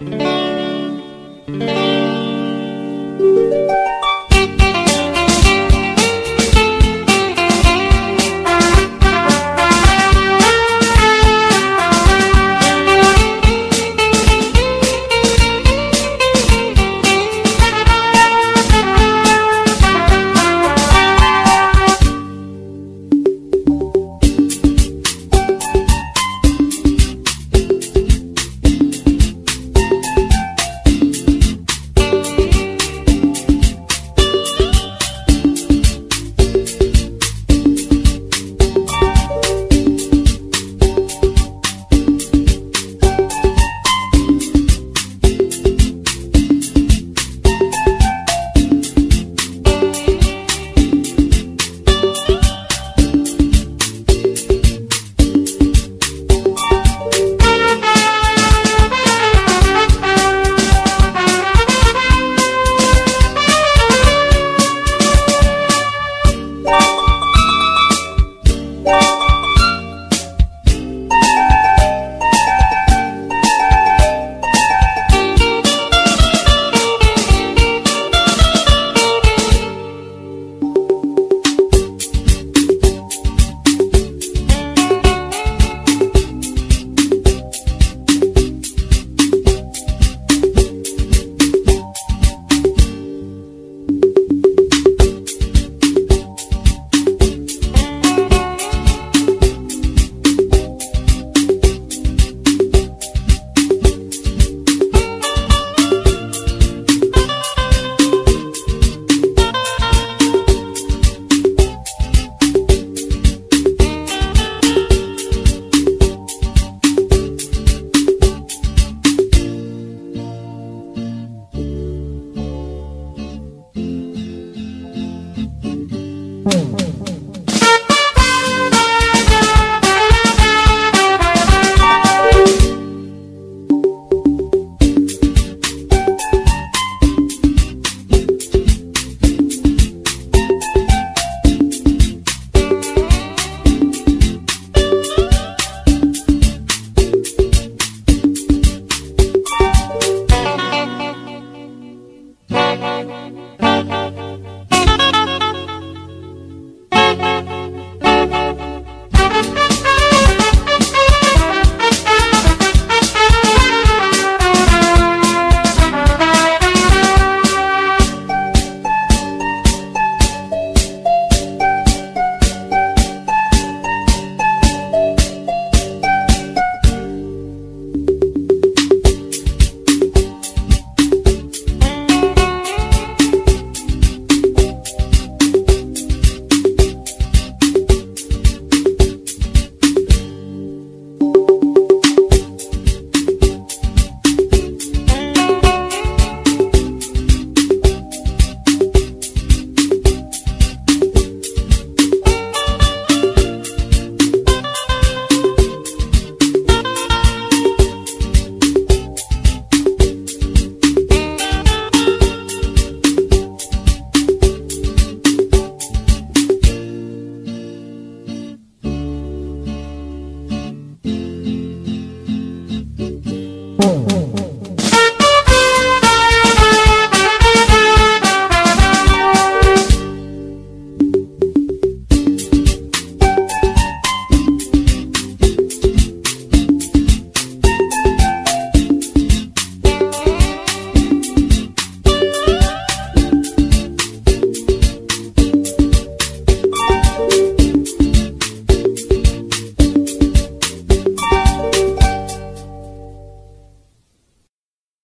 Música